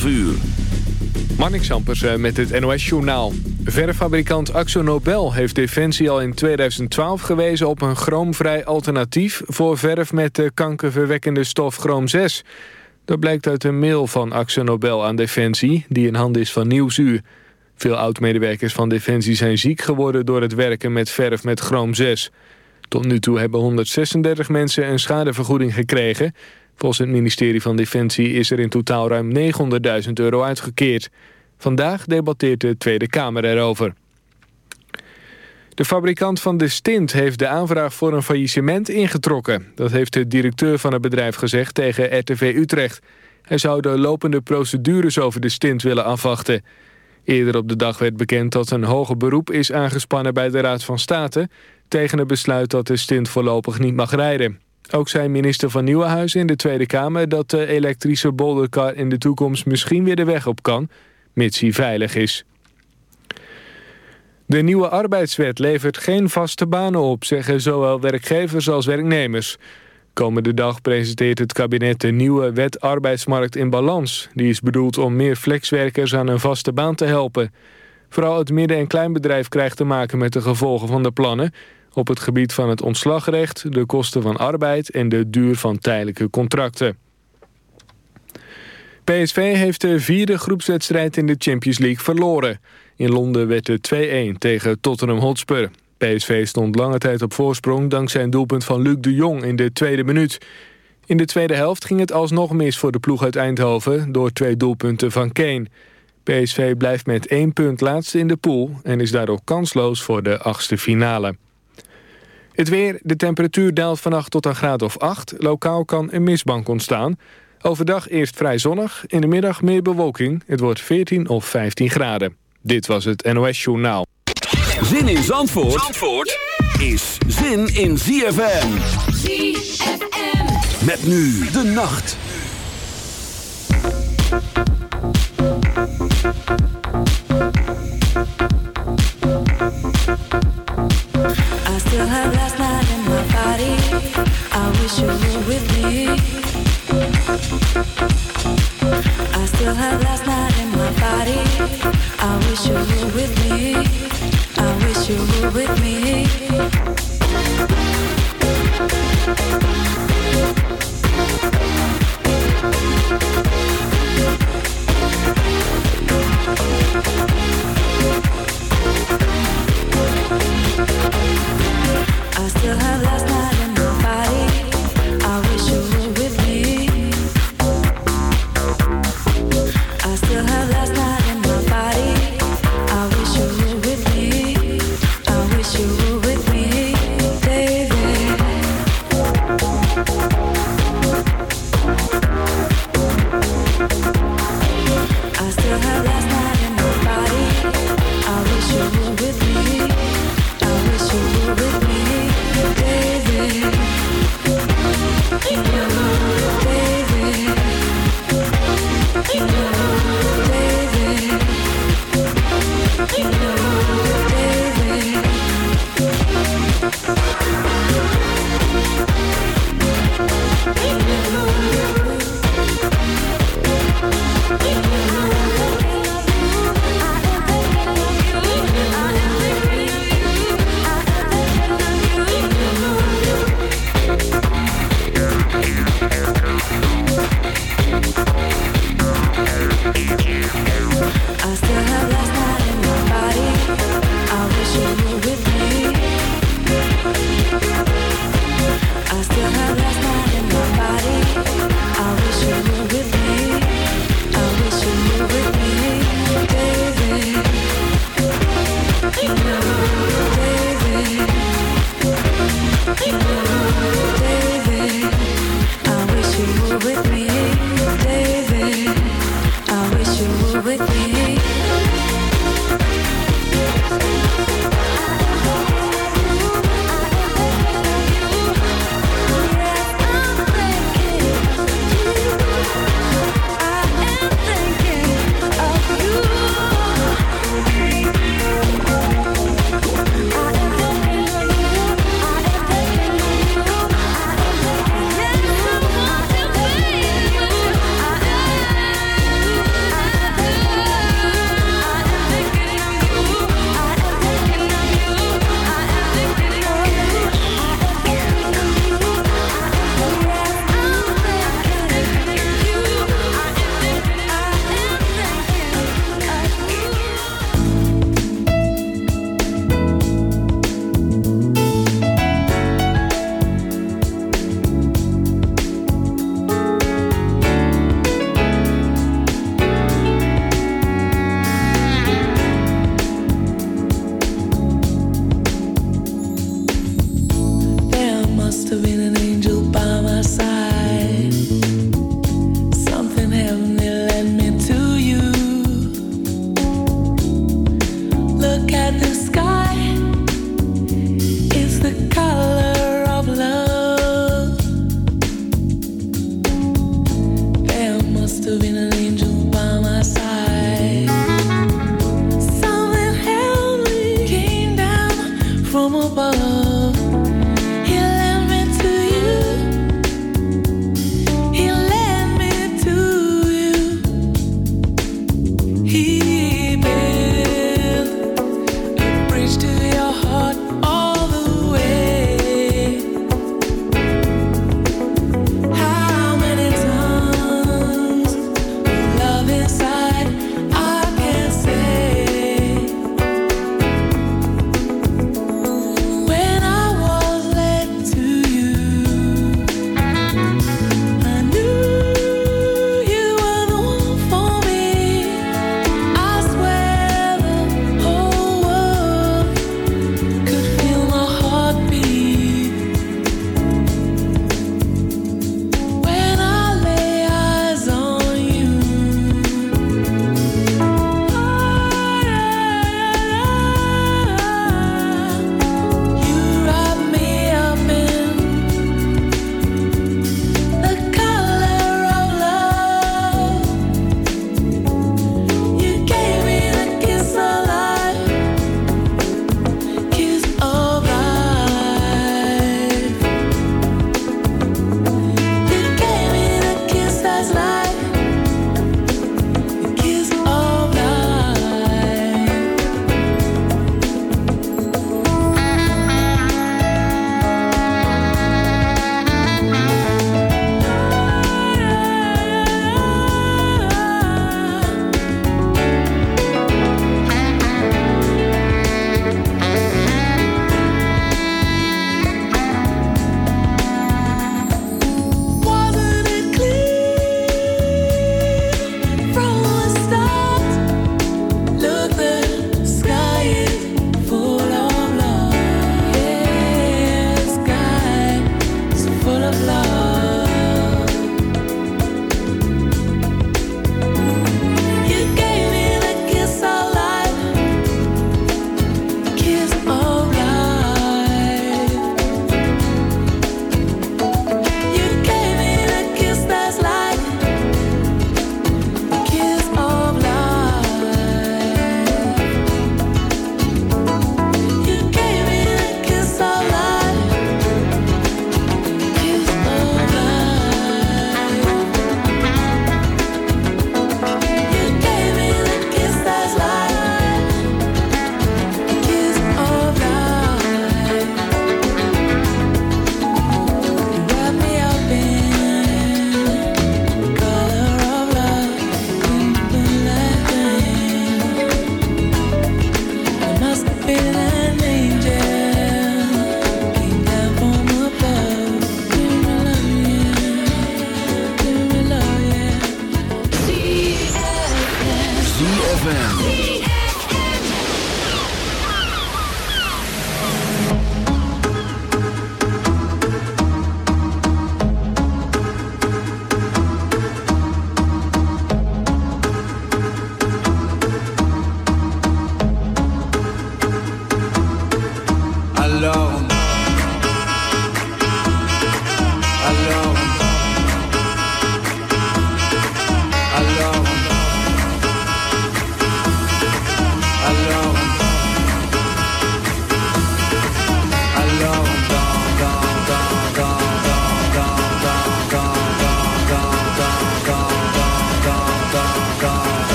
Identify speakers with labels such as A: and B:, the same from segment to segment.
A: 12 uur.
B: Eh, met het NOS-journaal. Verfabrikant Axo Nobel heeft Defensie al in 2012 gewezen... op een chroomvrij alternatief voor verf met de kankerverwekkende stof chroom 6. Dat blijkt uit een mail van Axo Nobel aan Defensie... die in handen is van Nieuwsuur. Veel oud-medewerkers van Defensie zijn ziek geworden... door het werken met verf met chroom 6. Tot nu toe hebben 136 mensen een schadevergoeding gekregen... Volgens het ministerie van Defensie is er in totaal ruim 900.000 euro uitgekeerd. Vandaag debatteert de Tweede Kamer erover. De fabrikant van de stint heeft de aanvraag voor een faillissement ingetrokken. Dat heeft de directeur van het bedrijf gezegd tegen RTV Utrecht. Hij zou de lopende procedures over de stint willen afwachten. Eerder op de dag werd bekend dat een hoger beroep is aangespannen bij de Raad van State... tegen het besluit dat de stint voorlopig niet mag rijden. Ook zei minister van Nieuwenhuizen in de Tweede Kamer... dat de elektrische bolderkar in de toekomst misschien weer de weg op kan... mits hij veilig is. De nieuwe arbeidswet levert geen vaste banen op... zeggen zowel werkgevers als werknemers. Komende dag presenteert het kabinet de nieuwe wet arbeidsmarkt in balans. Die is bedoeld om meer flexwerkers aan een vaste baan te helpen. Vooral het midden- en kleinbedrijf krijgt te maken met de gevolgen van de plannen op het gebied van het ontslagrecht, de kosten van arbeid en de duur van tijdelijke contracten. PSV heeft de vierde groepswedstrijd in de Champions League verloren. In Londen werd het 2-1 tegen Tottenham Hotspur. PSV stond lange tijd op voorsprong dankzij een doelpunt van Luc de Jong in de tweede minuut. In de tweede helft ging het alsnog mis voor de ploeg uit Eindhoven... door twee doelpunten van Kane. PSV blijft met één punt laatste in de pool... en is daardoor kansloos voor de achtste finale. Het weer, de temperatuur daalt vannacht tot een graad of 8. Lokaal kan een mistbank ontstaan. Overdag eerst vrij zonnig, in de middag meer bewolking. Het wordt 14 of 15 graden. Dit was het NOS Journaal.
A: Zin in Zandvoort, Zandvoort is zin in ZFM.
C: ZFM.
A: Met nu de nacht.
D: Still have last night in my body. I wish you were with me. I still have last night in my body. I wish you were with me. I wish you were with me.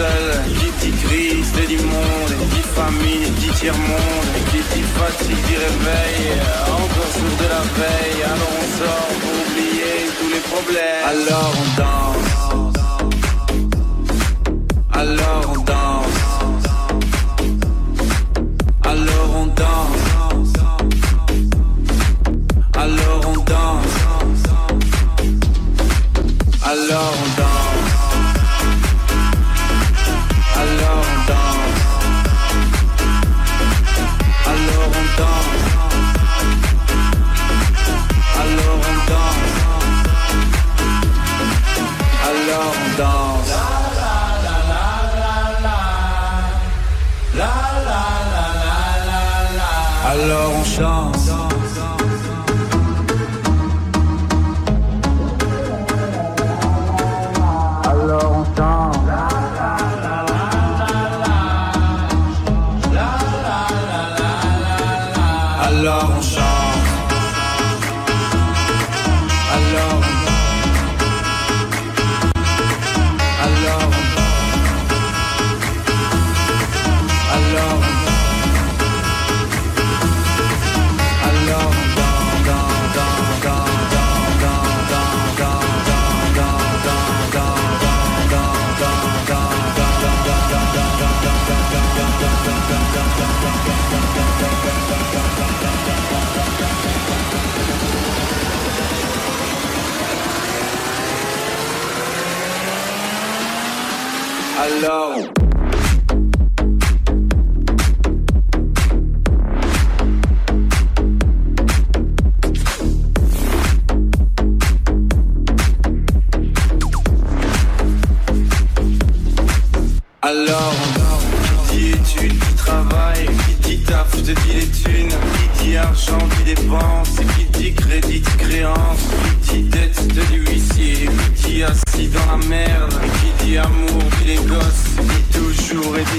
C: says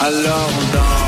C: Alors on danse.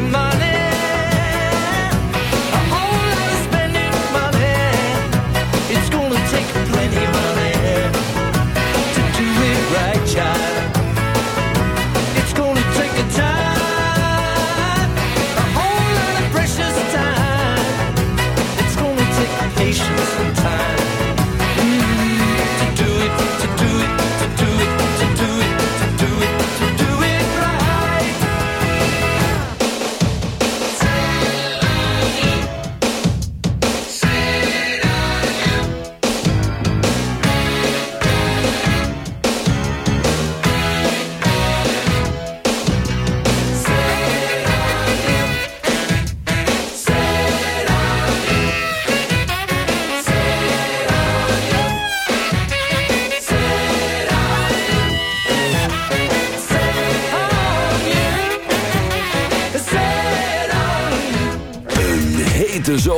E: money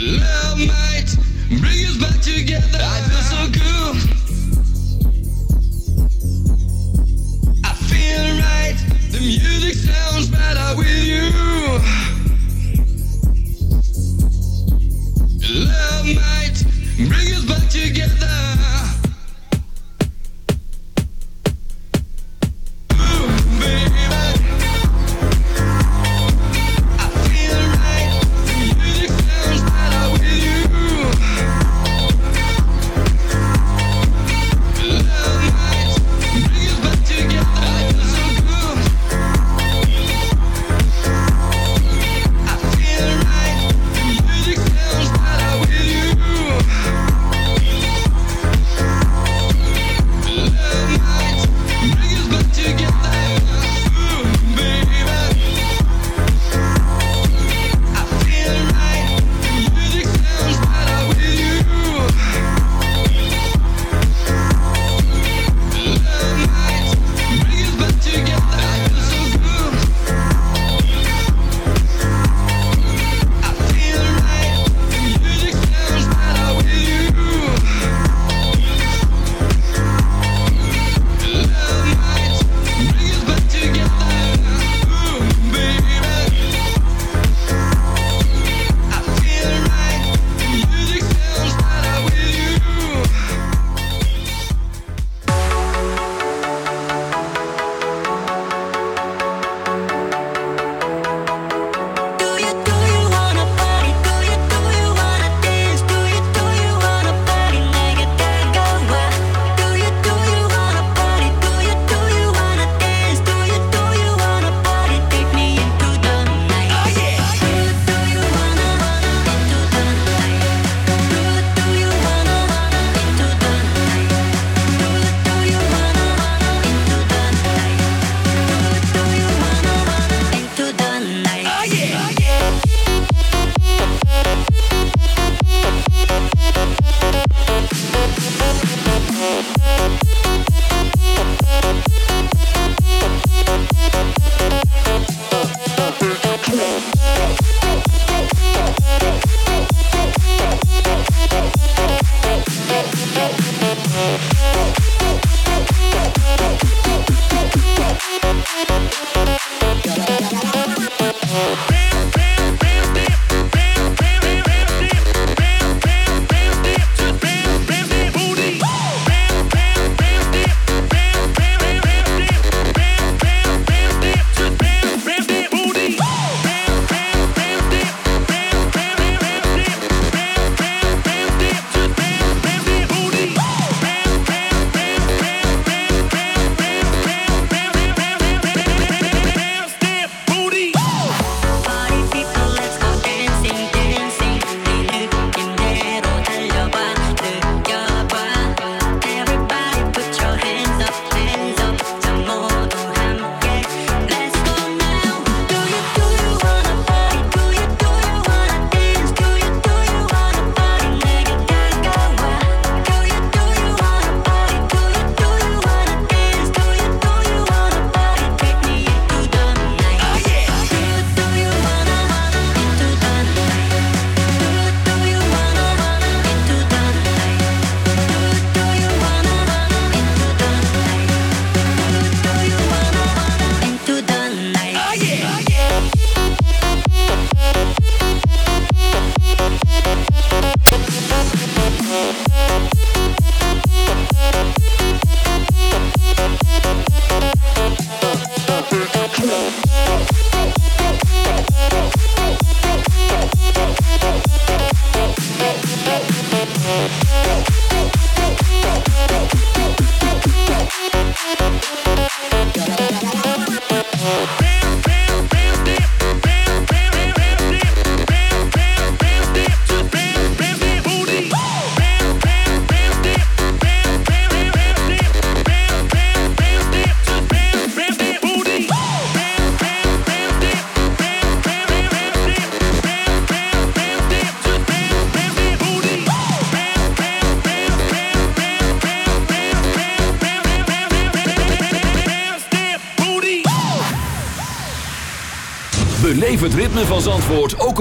E: Love might bring us back together. I feel so good. I feel right. The music sounds better with you. Love might bring us back together.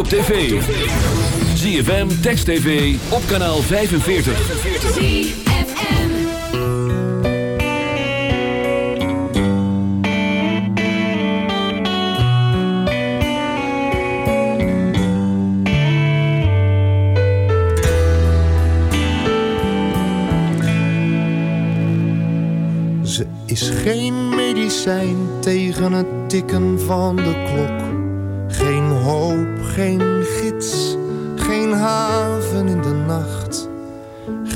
A: Op tv. ZFM, Text TV, op kanaal 45.
F: Ze is geen medicijn tegen het tikken van de klok.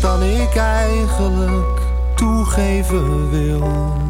F: dan ik eigenlijk toegeven wil.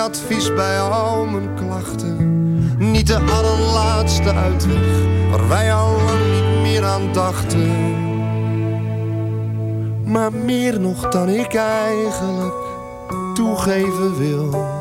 F: Advies bij al mijn klachten. Niet de allerlaatste uitweg waar wij al niet meer aan dachten. Maar meer nog dan ik eigenlijk toegeven wil.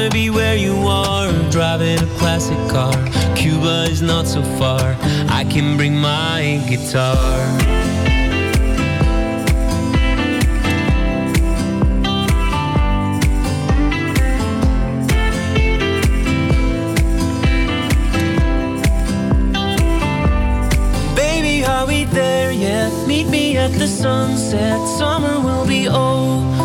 G: Wanna be where you are, driving a classic car. Cuba is not so far, I can bring my guitar. Baby, are we there yet? Meet me at the sunset. Summer will be over.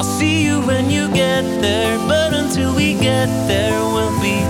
G: I'll see you when you get there, but until we get there, we'll be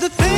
G: the
A: thing.